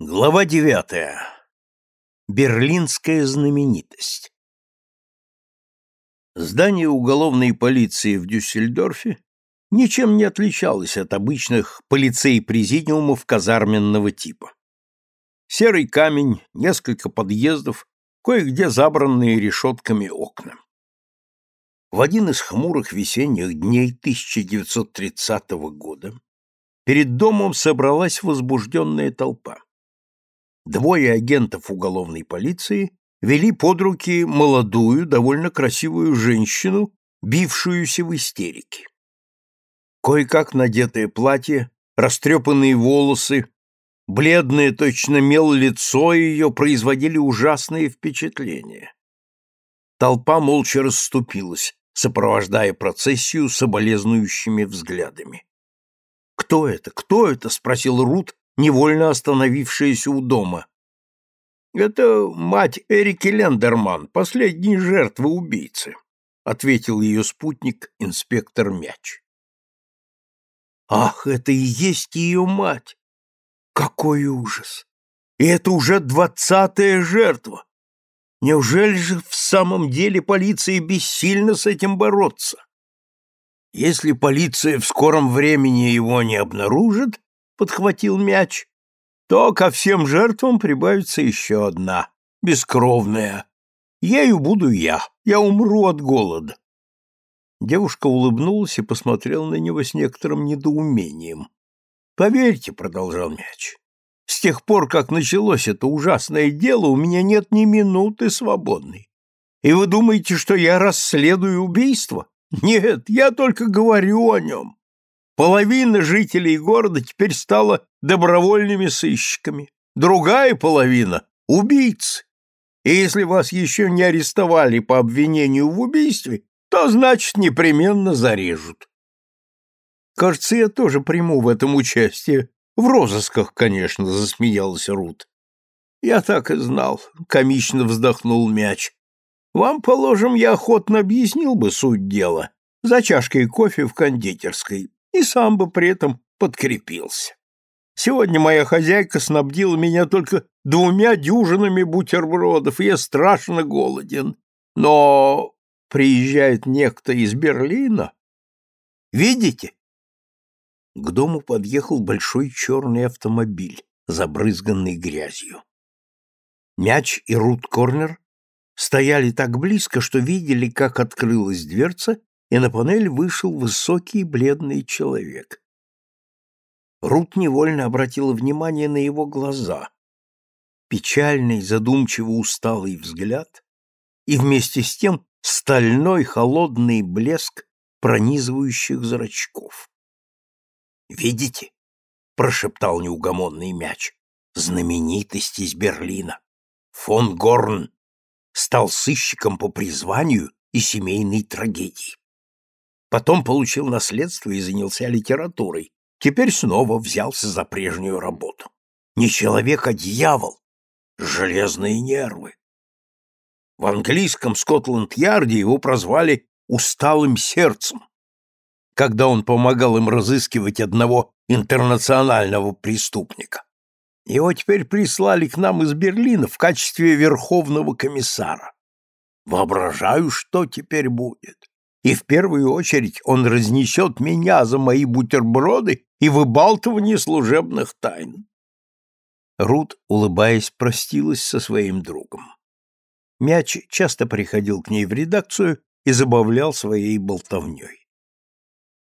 Глава девятая. Берлинская знаменитость. Здание уголовной полиции в Дюссельдорфе ничем не отличалось от обычных полицей-президиумов казарменного типа. Серый камень, несколько подъездов, кое-где забранные решетками окна. В один из хмурых весенних дней 1930 года перед домом собралась возбужденная толпа двое агентов уголовной полиции вели под руки молодую, довольно красивую женщину, бившуюся в истерике. Кое-как надетое платье, растрепанные волосы, бледное точно мел лицо ее производили ужасные впечатления. Толпа молча расступилась, сопровождая процессию соболезнующими взглядами. «Кто это? Кто это?» — спросил Рут, невольно остановившаяся у дома. «Это мать Эрики Лендерман, последней жертвы убийцы», — ответил ее спутник, инспектор Мяч. «Ах, это и есть ее мать! Какой ужас! И это уже двадцатая жертва! Неужели же в самом деле полиция бессильна с этим бороться? Если полиция в скором времени его не обнаружит, подхватил мяч, то ко всем жертвам прибавится еще одна, бескровная. Ею буду я, я умру от голода. Девушка улыбнулась и посмотрела на него с некоторым недоумением. «Поверьте», — продолжал мяч, — «с тех пор, как началось это ужасное дело, у меня нет ни минуты свободной. И вы думаете, что я расследую убийство? Нет, я только говорю о нем. Половина жителей города теперь стала добровольными сыщиками, другая половина — убийцы. И если вас еще не арестовали по обвинению в убийстве, то, значит, непременно зарежут. Кажется, я тоже приму в этом участие. В розысках, конечно, засмеялась Рут. Я так и знал, комично вздохнул мяч. Вам, положим, я охотно объяснил бы суть дела за чашкой кофе в кондитерской и сам бы при этом подкрепился. Сегодня моя хозяйка снабдила меня только двумя дюжинами бутербродов, и я страшно голоден. Но приезжает некто из Берлина. Видите? К дому подъехал большой черный автомобиль, забрызганный грязью. Мяч и Рут Корнер стояли так близко, что видели, как открылась дверца, и на панель вышел высокий бледный человек. Рут невольно обратила внимание на его глаза. Печальный, задумчиво усталый взгляд и вместе с тем стальной холодный блеск пронизывающих зрачков. «Видите?» — прошептал неугомонный мяч. «Знаменитость из Берлина. Фон Горн стал сыщиком по призванию и семейной трагедии. Потом получил наследство и занялся литературой. Теперь снова взялся за прежнюю работу. Не человек, а дьявол. Железные нервы. В английском Скотланд-Ярде его прозвали «усталым сердцем», когда он помогал им разыскивать одного интернационального преступника. Его теперь прислали к нам из Берлина в качестве верховного комиссара. Воображаю, что теперь будет и в первую очередь он разнесет меня за мои бутерброды и выбалтывание служебных тайн. Рут, улыбаясь, простилась со своим другом. Мяч часто приходил к ней в редакцию и забавлял своей болтовней.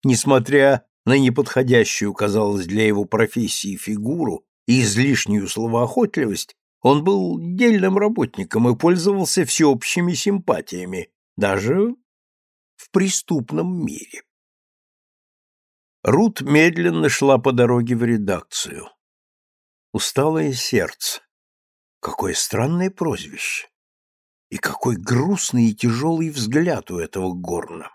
Несмотря на неподходящую, казалось, для его профессии фигуру и излишнюю словоохотливость, он был дельным работником и пользовался всеобщими симпатиями, даже в преступном мире. Рут медленно шла по дороге в редакцию. Усталое сердце. Какое странное прозвище. И какой грустный и тяжелый взгляд у этого горна.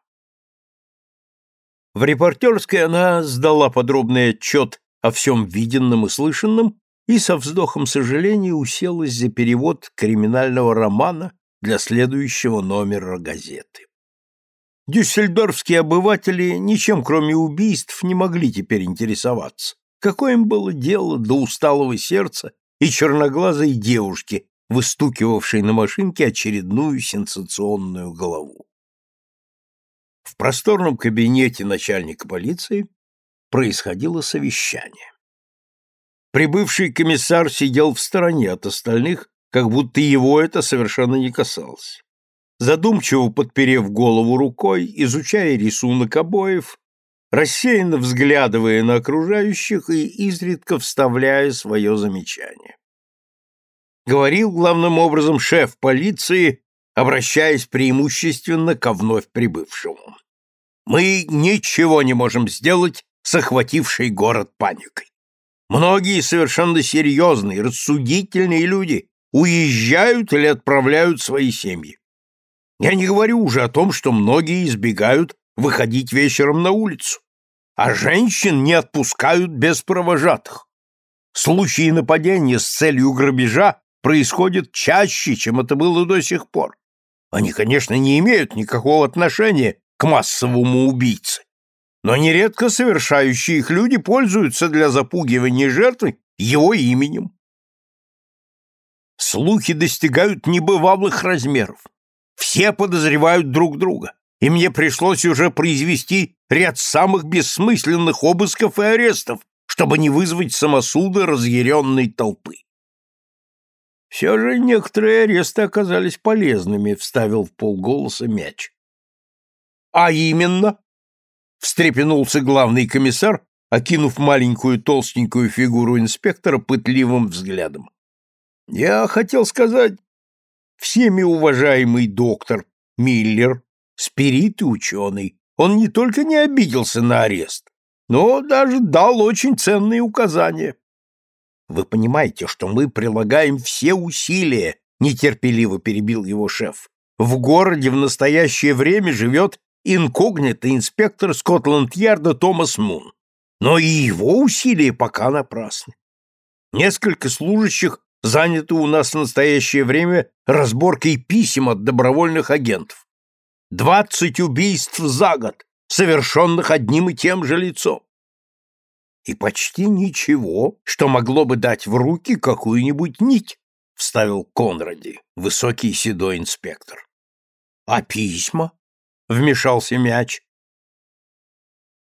В репортерской она сдала подробный отчет о всем виденном и слышанном и со вздохом сожаления уселась за перевод криминального романа для следующего номера газеты. Дюссельдорфские обыватели ничем, кроме убийств, не могли теперь интересоваться. Какое им было дело до усталого сердца и черноглазой девушке, выстукивавшей на машинке очередную сенсационную голову. В просторном кабинете начальника полиции происходило совещание. Прибывший комиссар сидел в стороне от остальных, как будто его это совершенно не касалось. Задумчиво подперев голову рукой, изучая рисунок обоев, рассеянно взглядывая на окружающих и изредка вставляя свое замечание. Говорил главным образом шеф полиции, обращаясь преимущественно ко вновь прибывшему. «Мы ничего не можем сделать с охватившей город паникой. Многие совершенно серьезные, рассудительные люди уезжают или отправляют свои семьи. Я не говорю уже о том, что многие избегают выходить вечером на улицу, а женщин не отпускают без провожатых. Случаи нападения с целью грабежа происходят чаще, чем это было до сих пор. Они, конечно, не имеют никакого отношения к массовому убийце, но нередко совершающие их люди пользуются для запугивания жертвы его именем. Слухи достигают небывалых размеров. Все подозревают друг друга, и мне пришлось уже произвести ряд самых бессмысленных обысков и арестов, чтобы не вызвать самосуда разъяренной толпы. Все же некоторые аресты оказались полезными, вставил в полголоса мяч. А именно, встрепенулся главный комиссар, окинув маленькую толстенькую фигуру инспектора пытливым взглядом. Я хотел сказать, всеми уважаемый доктор Миллер, спирит и ученый, он не только не обиделся на арест, но даже дал очень ценные указания. Вы понимаете, что мы прилагаем все усилия, нетерпеливо перебил его шеф. В городе в настоящее время живет инкогнито инспектор Скотланд-Ярда Томас Мун. Но и его усилия пока напрасны. Несколько служащих заняты у нас в настоящее время разборкой писем от добровольных агентов. Двадцать убийств за год, совершенных одним и тем же лицом. И почти ничего, что могло бы дать в руки какую-нибудь нить, вставил Конради, высокий седой инспектор. А письма? Вмешался мяч.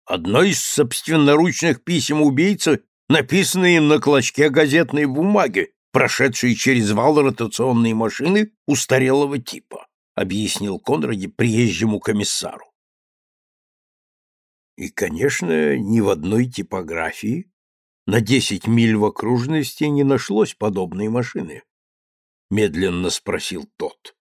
Одно из собственноручных писем убийцы написано им на клочке газетной бумаги, прошедшие через вал ротационные машины устарелого типа, объяснил Конраде приезжему комиссару. И, конечно, ни в одной типографии на десять миль в окружности не нашлось подобной машины, медленно спросил тот.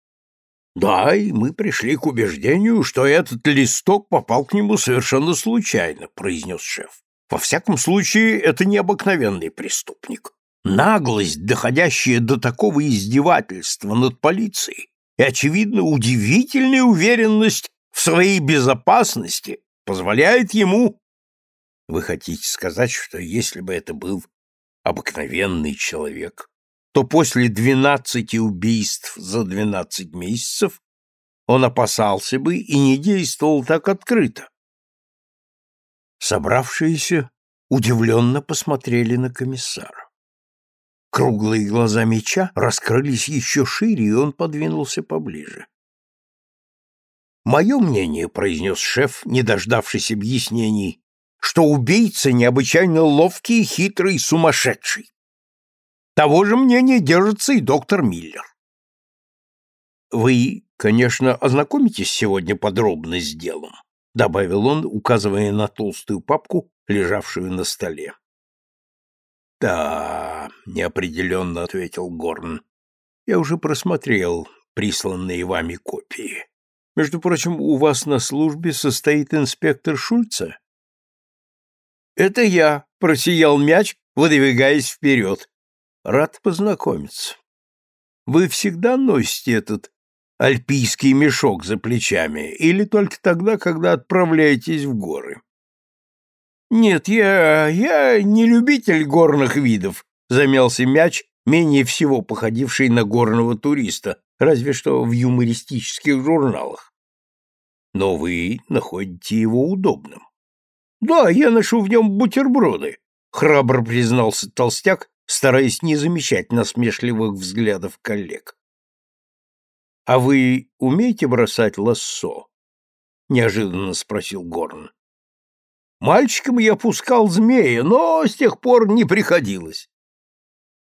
Да, и мы пришли к убеждению, что этот листок попал к нему совершенно случайно, произнес шеф. Во всяком случае, это необыкновенный преступник наглость, доходящая до такого издевательства над полицией, и, очевидно, удивительная уверенность в своей безопасности позволяет ему... Вы хотите сказать, что если бы это был обыкновенный человек, то после двенадцати убийств за двенадцать месяцев он опасался бы и не действовал так открыто. Собравшиеся удивленно посмотрели на комиссара. Круглые глаза меча раскрылись еще шире, и он подвинулся поближе. «Мое мнение», — произнес шеф, не дождавшись объяснений, «что убийца необычайно ловкий, хитрый, сумасшедший. Того же мнения держится и доктор Миллер. Вы, конечно, ознакомитесь сегодня подробно с делом, добавил он, указывая на толстую папку, лежавшую на столе. Да, неопределенно ответил Горн. Я уже просмотрел присланные вами копии. Между прочим, у вас на службе состоит инспектор Шульца? Это я, просиял мяч, выдвигаясь вперед. Рад познакомиться. Вы всегда носите этот альпийский мешок за плечами или только тогда, когда отправляетесь в горы? «Нет, я... я не любитель горных видов», — замялся мяч, менее всего походивший на горного туриста, разве что в юмористических журналах. «Но вы находите его удобным». «Да, я ношу в нем бутерброды», — храбро признался толстяк, стараясь не замечать насмешливых взглядов коллег. «А вы умеете бросать лассо?» — неожиданно спросил Горн. «Мальчиком я пускал змея, но с тех пор не приходилось.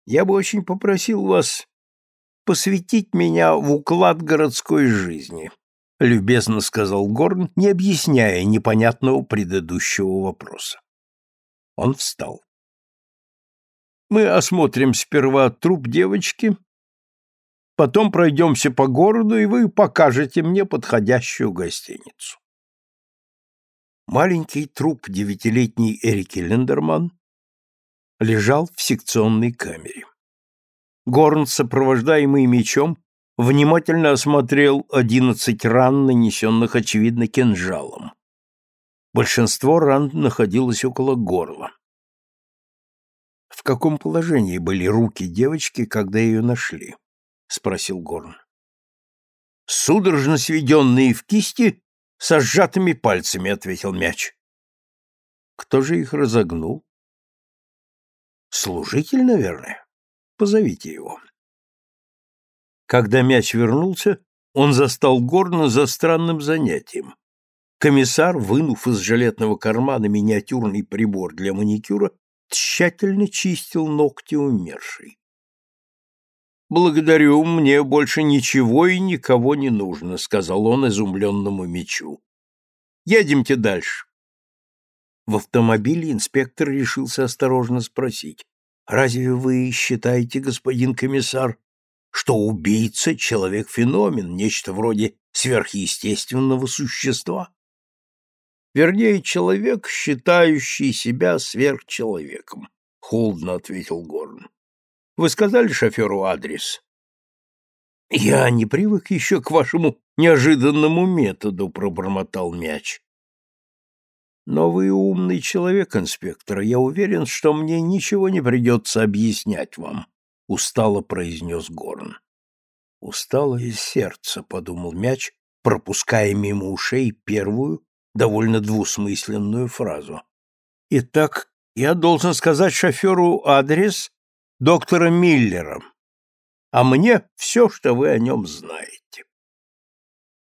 Я бы очень попросил вас посвятить меня в уклад городской жизни», — любезно сказал Горн, не объясняя непонятного предыдущего вопроса. Он встал. «Мы осмотрим сперва труп девочки, потом пройдемся по городу, и вы покажете мне подходящую гостиницу». Маленький труп девятилетней Эрики Лендерман лежал в секционной камере. Горн, сопровождаемый мечом, внимательно осмотрел одиннадцать ран, нанесенных, очевидно, кинжалом. Большинство ран находилось около горла. «В каком положении были руки девочки, когда ее нашли?» — спросил Горн. «Судорожно сведенные в кисти, со сжатыми пальцами», — ответил мяч. «Кто же их разогнул?» «Служитель, наверное». Позовите его. Когда мяч вернулся, он застал Горна за странным занятием. Комиссар, вынув из жилетного кармана миниатюрный прибор для маникюра, тщательно чистил ногти умершей. «Благодарю, мне больше ничего и никого не нужно», — сказал он изумленному мечу. «Едемте дальше». В автомобиле инспектор решился осторожно спросить. Разве вы считаете, господин комиссар, что убийца — человек-феномен, нечто вроде сверхъестественного существа? Вернее, человек, считающий себя сверхчеловеком, — холодно ответил Горн. Вы сказали шоферу адрес? Я не привык еще к вашему неожиданному методу, — пробормотал мяч. Но вы умный человек, инспектор, я уверен, что мне ничего не придется объяснять вам, — устало произнес Горн. Устало из сердца, — подумал мяч, пропуская мимо ушей первую, довольно двусмысленную фразу. Итак, я должен сказать шоферу адрес доктора Миллера, а мне все, что вы о нем знаете.